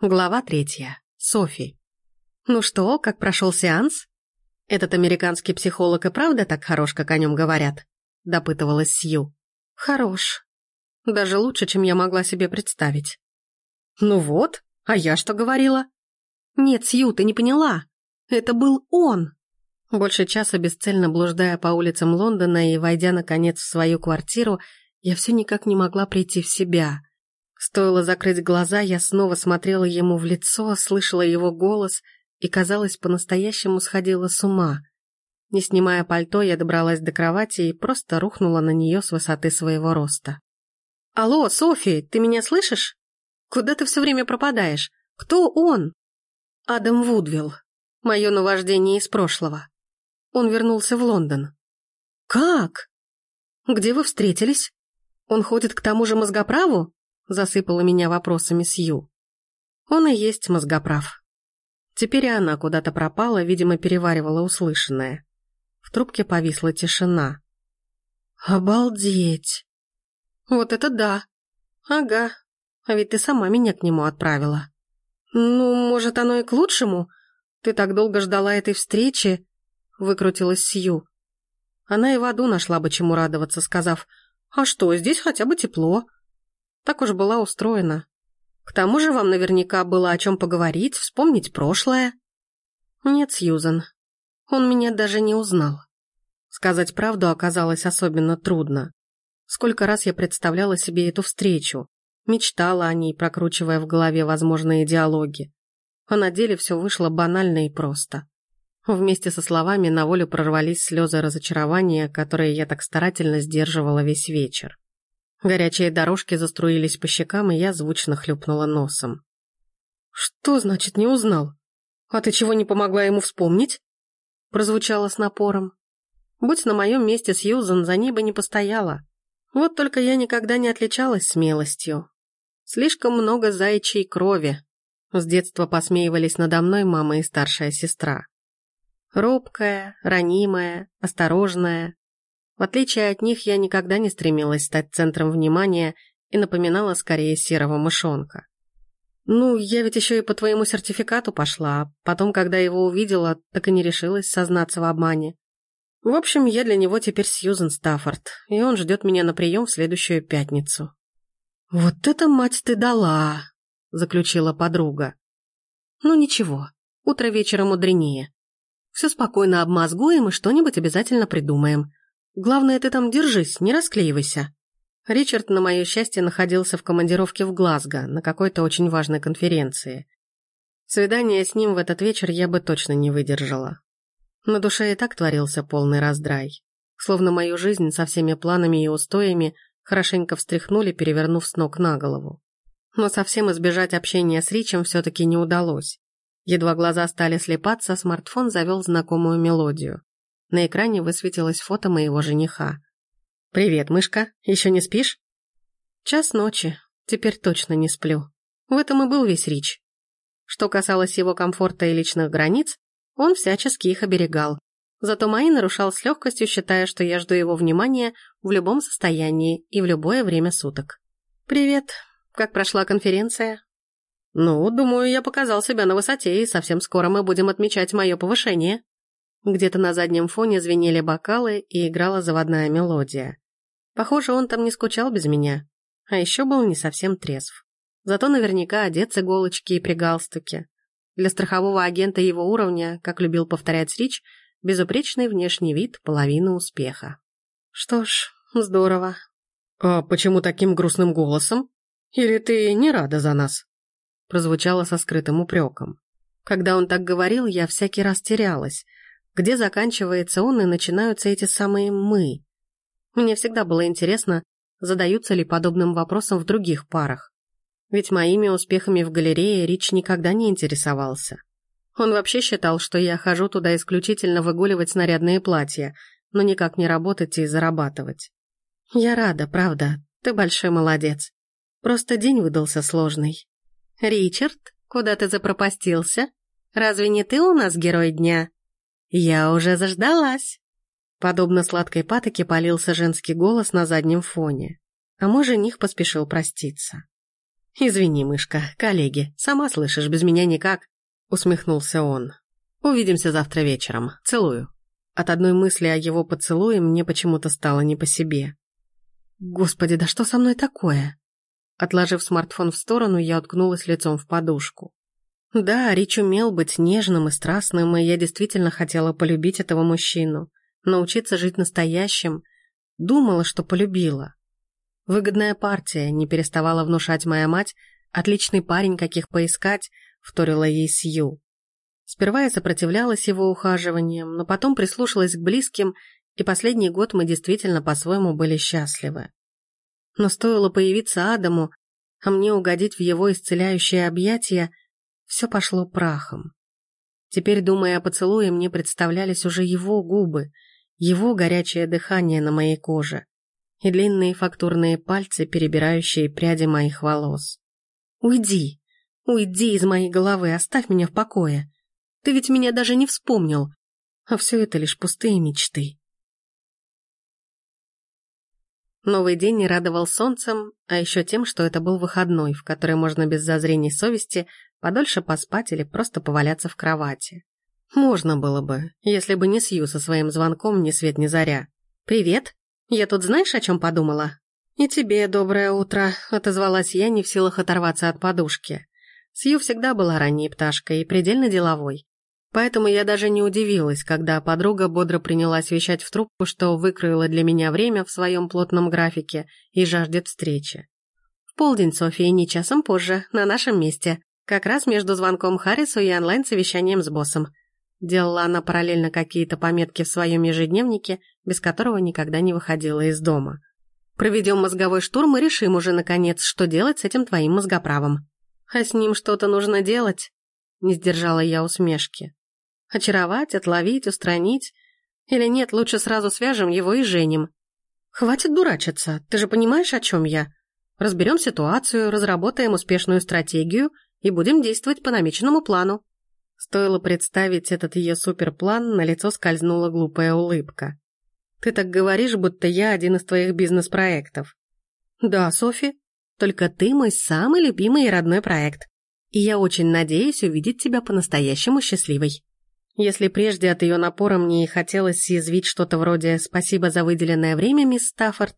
Глава третья. Софи. «Ну что, как прошел сеанс? Этот американский психолог и правда так хорош, как о нем говорят?» — допытывалась Сью. «Хорош. Даже лучше, чем я могла себе представить». «Ну вот, а я что говорила?» «Нет, Сью, ты не поняла. Это был он!» Больше часа бесцельно блуждая по улицам Лондона и войдя, наконец, в свою квартиру, я все никак не могла прийти в себя — Стоило закрыть глаза, я снова смотрела ему в лицо, слышала его голос и, казалось, по-настоящему сходила с ума. Не снимая пальто, я добралась до кровати и просто рухнула на нее с высоты своего роста. «Алло, Софи, ты меня слышишь? Куда ты все время пропадаешь? Кто он?» «Адам Вудвилл. Мое наваждение из прошлого. Он вернулся в Лондон». «Как? Где вы встретились? Он ходит к тому же мозгоправу?» Засыпала меня вопросами Сью. Он и есть мозгоправ. Теперь она куда-то пропала, видимо, переваривала услышанное. В трубке повисла тишина. «Обалдеть!» «Вот это да! Ага, а ведь ты сама меня к нему отправила. Ну, может, оно и к лучшему? Ты так долго ждала этой встречи?» Выкрутилась Сью. Она и в аду нашла бы чему радоваться, сказав, «А что, здесь хотя бы тепло, так уж была устроена. К тому же вам наверняка было о чем поговорить, вспомнить прошлое. Нет, Сьюзан, он меня даже не узнал. Сказать правду оказалось особенно трудно. Сколько раз я представляла себе эту встречу, мечтала о ней, прокручивая в голове возможные диалоги. А на деле все вышло банально и просто. Вместе со словами на волю прорвались слезы разочарования, которые я так старательно сдерживала весь вечер. Горячие дорожки заструились по щекам, и я звучно хлюпнула носом. «Что значит не узнал? А ты чего не помогла ему вспомнить?» Прозвучало с напором. «Будь на моем месте Сьюзан, за ней бы не постояла. Вот только я никогда не отличалась смелостью. Слишком много заячьей крови. С детства посмеивались надо мной мама и старшая сестра. Робкая, ранимая, осторожная, в отличие от них, я никогда не стремилась стать центром внимания и напоминала скорее серого мышонка. Ну, я ведь еще и по твоему сертификату пошла, а потом, когда его увидела, так и не решилась сознаться в обмане. В общем, я для него теперь Сьюзен Стаффорд, и он ждет меня на прием в следующую пятницу. «Вот это мать ты дала!» — заключила подруга. «Ну ничего, утро вечера мудренее. Все спокойно обмозгуем и что-нибудь обязательно придумаем. Главное, ты там держись, не расклеивайся. Ричард, на мое счастье, находился в командировке в Глазго на какой-то очень важной конференции. Свидание с ним в этот вечер я бы точно не выдержала. На душе и так творился полный раздрай. Словно мою жизнь со всеми планами и устоями хорошенько встряхнули, перевернув с ног на голову. Но совсем избежать общения с Ричем все-таки не удалось. Едва глаза стали слепаться, смартфон завел знакомую мелодию. На экране высветилось фото моего жениха. «Привет, мышка, еще не спишь?» «Час ночи. Теперь точно не сплю. В этом и был весь Рич. Что касалось его комфорта и личных границ, он всячески их оберегал. Зато мои нарушал с легкостью, считая, что я жду его внимания в любом состоянии и в любое время суток. «Привет. Как прошла конференция?» «Ну, думаю, я показал себя на высоте, и совсем скоро мы будем отмечать мое повышение». Где-то на заднем фоне звенели бокалы и играла заводная мелодия. Похоже, он там не скучал без меня, а еще был не совсем трезв. Зато наверняка одет с иголочки и при галстуке. Для страхового агента его уровня, как любил повторять Рич, безупречный внешний вид – половина успеха. Что ж, здорово. «А почему таким грустным голосом? Или ты не рада за нас?» Прозвучало со скрытым упреком. Когда он так говорил, я всякий раз терялась – где заканчивается он и начинаются эти самые «мы». Мне всегда было интересно, задаются ли подобным вопросом в других парах. Ведь моими успехами в галерее Рич никогда не интересовался. Он вообще считал, что я хожу туда исключительно выгуливать нарядные платья, но никак не работать и зарабатывать. Я рада, правда, ты большой молодец. Просто день выдался сложный. Ричард, куда ты запропастился? Разве не ты у нас герой дня? «Я уже заждалась!» Подобно сладкой патоке полился женский голос на заднем фоне, а мой жених поспешил проститься. «Извини, мышка, коллеги, сама слышишь, без меня никак», — усмехнулся он. «Увидимся завтра вечером. Целую». От одной мысли о его поцелуе мне почему-то стало не по себе. «Господи, да что со мной такое?» Отложив смартфон в сторону, я уткнулась лицом в подушку. Да, Рич умел быть нежным и страстным, и я действительно хотела полюбить этого мужчину, научиться жить настоящим. Думала, что полюбила. Выгодная партия, не переставала внушать моя мать, отличный парень, каких поискать, вторила ей Сью. Сперва я сопротивлялась его ухаживаниям, но потом прислушалась к близким, и последний год мы действительно по-своему были счастливы. Но стоило появиться Адаму, а мне угодить в его исцеляющее объятия, все пошло прахом. Теперь, думая о поцелуе, мне представлялись уже его губы, его горячее дыхание на моей коже и длинные фактурные пальцы, перебирающие пряди моих волос. «Уйди! Уйди из моей головы, оставь меня в покое! Ты ведь меня даже не вспомнил, а все это лишь пустые мечты!» Новый день не радовал солнцем, а еще тем, что это был выходной, в который можно без зазрений совести подольше поспать или просто поваляться в кровати. Можно было бы, если бы не Сью со своим звонком ни свет ни заря. «Привет! Я тут знаешь, о чем подумала?» «И тебе доброе утро», — отозвалась я, не в силах оторваться от подушки. Сью всегда была ранней пташкой и предельно деловой. Поэтому я даже не удивилась, когда подруга бодро принялась вещать в трубку, что выкроила для меня время в своем плотном графике и жаждет встречи. В полдень, София, не часом позже, на нашем месте. Как раз между звонком Харрису и онлайн-совещанием с боссом. Делала она параллельно какие-то пометки в своем ежедневнике, без которого никогда не выходила из дома. Проведем мозговой штурм и решим уже, наконец, что делать с этим твоим мозгоправом. А с ним что-то нужно делать? Не сдержала я усмешки. Очаровать, отловить, устранить? Или нет, лучше сразу свяжем его и женим? Хватит дурачиться, ты же понимаешь, о чем я? Разберем ситуацию, разработаем успешную стратегию и будем действовать по намеченному плану. Стоило представить этот ее суперплан, на лицо скользнула глупая улыбка. «Ты так говоришь, будто я один из твоих бизнес-проектов». «Да, Софи, только ты мой самый любимый и родной проект. И я очень надеюсь увидеть тебя по-настоящему счастливой». Если прежде от ее напора мне и хотелось съязвить что-то вроде «спасибо за выделенное время, мисс Стаффорд»,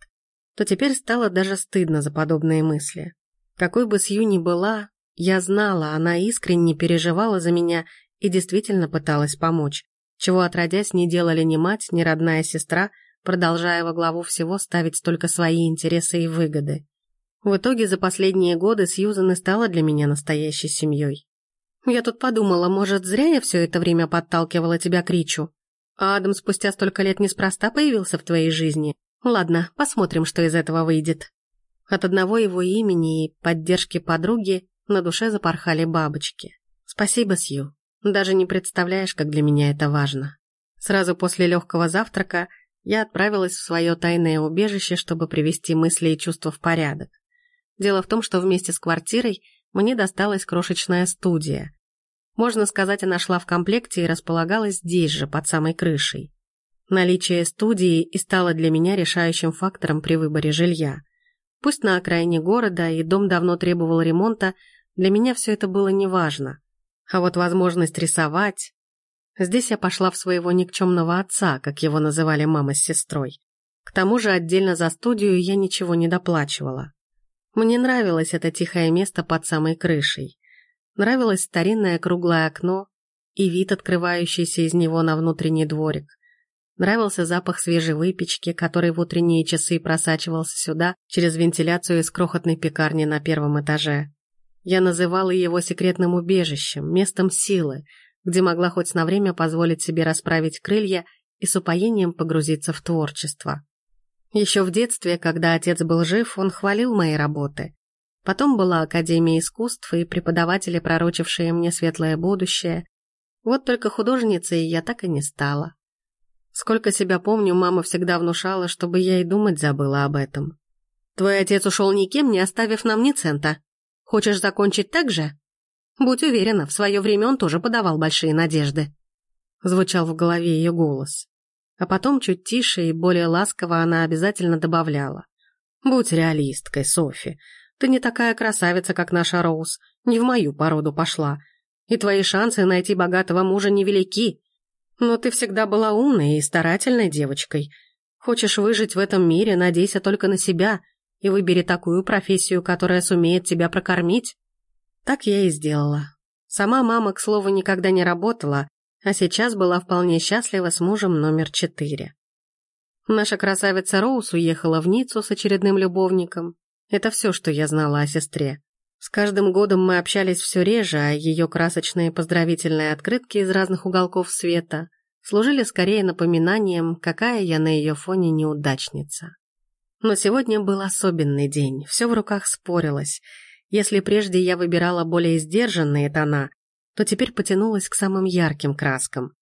то теперь стало даже стыдно за подобные мысли. Какой бы Сью ни была, я знала, она искренне переживала за меня и действительно пыталась помочь, чего отродясь не делали ни мать, ни родная сестра, продолжая во главу всего ставить только свои интересы и выгоды. В итоге за последние годы Сьюзан и стала для меня настоящей семьей. Я тут подумала, может, зря я все это время подталкивала тебя к Ричу. А Адам спустя столько лет неспроста появился в твоей жизни. Ладно, посмотрим, что из этого выйдет. От одного его имени и поддержки подруги на душе запорхали бабочки. Спасибо, Сью. Даже не представляешь, как для меня это важно. Сразу после легкого завтрака я отправилась в свое тайное убежище, чтобы привести мысли и чувства в порядок. Дело в том, что вместе с квартирой мне досталась крошечная студия, можно сказать, она шла в комплекте и располагалась здесь же, под самой крышей. Наличие студии и стало для меня решающим фактором при выборе жилья. Пусть на окраине города и дом давно требовал ремонта, для меня все это было неважно. А вот возможность рисовать... Здесь я пошла в своего никчемного отца, как его называли мама с сестрой. К тому же отдельно за студию я ничего не доплачивала. Мне нравилось это тихое место под самой крышей. Нравилось старинное круглое окно и вид, открывающийся из него на внутренний дворик. Нравился запах свежей выпечки, который в утренние часы просачивался сюда через вентиляцию из крохотной пекарни на первом этаже. Я называла его секретным убежищем, местом силы, где могла хоть на время позволить себе расправить крылья и с упоением погрузиться в творчество. Еще в детстве, когда отец был жив, он хвалил мои работы, Потом была Академия искусств и преподаватели, пророчившие мне светлое будущее. Вот только художницей я так и не стала. Сколько себя помню, мама всегда внушала, чтобы я и думать забыла об этом. «Твой отец ушел никем, не оставив нам ни цента. Хочешь закончить так же?» «Будь уверена, в свое время он тоже подавал большие надежды», — звучал в голове ее голос. А потом чуть тише и более ласково она обязательно добавляла. «Будь реалисткой, Софи. Ты не такая красавица, как наша Роуз, не в мою породу пошла. И твои шансы найти богатого мужа невелики. Но ты всегда была умной и старательной девочкой. Хочешь выжить в этом мире, надейся только на себя и выбери такую профессию, которая сумеет тебя прокормить. Так я и сделала. Сама мама, к слову, никогда не работала, а сейчас была вполне счастлива с мужем номер четыре. Наша красавица Роуз уехала в Ниццу с очередным любовником. Это все, что я знала о сестре. С каждым годом мы общались все реже, а ее красочные поздравительные открытки из разных уголков света служили скорее напоминанием, какая я на ее фоне неудачница. Но сегодня был особенный день, все в руках спорилось. Если прежде я выбирала более сдержанные тона, то теперь потянулась к самым ярким краскам.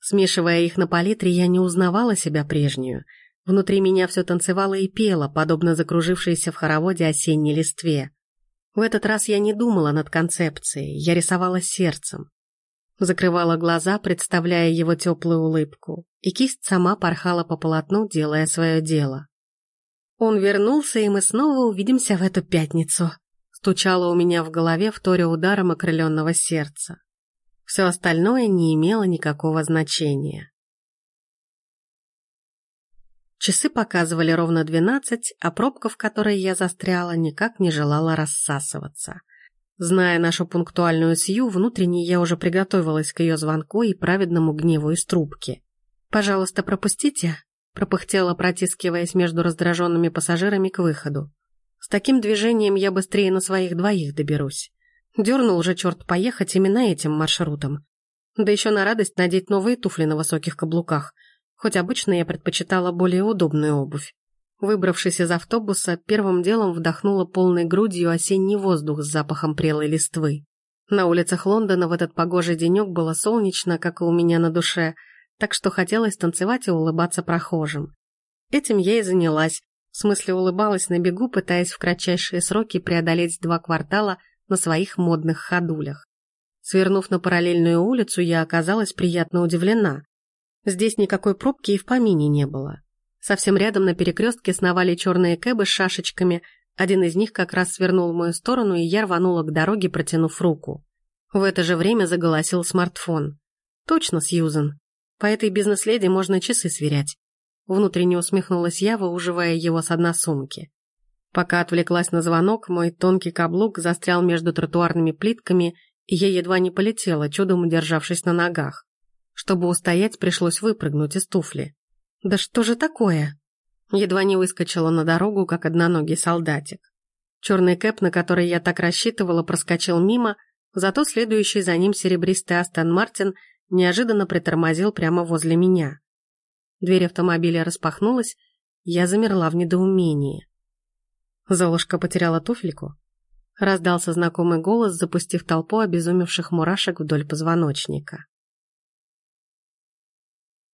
Смешивая их на палитре, я не узнавала себя прежнюю. Внутри меня все танцевало и пело, подобно закружившейся в хороводе осенней листве. В этот раз я не думала над концепцией, я рисовала сердцем. Закрывала глаза, представляя его теплую улыбку, и кисть сама порхала по полотну, делая свое дело. Он вернулся, и мы снова увидимся в эту пятницу. Стучало у меня в голове, вторя ударом окрыленного сердца. Все остальное не имело никакого значения. Часы показывали ровно двенадцать, а пробка, в которой я застряла, никак не желала рассасываться. Зная нашу пунктуальную Сью, внутренне я уже приготовилась к ее звонку и праведному гневу из трубки. «Пожалуйста, пропустите», — пропыхтела, протискиваясь между раздраженными пассажирами к выходу. «С таким движением я быстрее на своих двоих доберусь. Дернул же черт поехать именно этим маршрутом. Да еще на радость надеть новые туфли на высоких каблуках — хоть обычно я предпочитала более удобную обувь. Выбравшись из автобуса, первым делом вдохнула полной грудью осенний воздух с запахом прелой листвы. На улицах Лондона в этот погожий денек было солнечно, как и у меня на душе, так что хотелось танцевать и улыбаться прохожим. Этим я и занялась, в смысле улыбалась на бегу, пытаясь в кратчайшие сроки преодолеть два квартала на своих модных ходулях. Свернув на параллельную улицу, я оказалась приятно удивлена. Здесь никакой пробки и в помине не было. Совсем рядом на перекрестке сновали черные кэбы с шашечками, один из них как раз свернул в мою сторону, и я рванула к дороге, протянув руку. В это же время заголосил смартфон. «Точно, Сьюзен. По этой бизнес-леди можно часы сверять». Внутренне усмехнулась я, выуживая его с дна сумки. Пока отвлеклась на звонок, мой тонкий каблук застрял между тротуарными плитками, и я едва не полетела, чудом удержавшись на ногах. Чтобы устоять, пришлось выпрыгнуть из туфли. «Да что же такое?» Едва не выскочила на дорогу, как одноногий солдатик. Черный кэп, на который я так рассчитывала, проскочил мимо, зато следующий за ним серебристый Астон Мартин неожиданно притормозил прямо возле меня. Дверь автомобиля распахнулась, я замерла в недоумении. Золушка потеряла туфельку? Раздался знакомый голос, запустив толпу обезумевших мурашек вдоль позвоночника.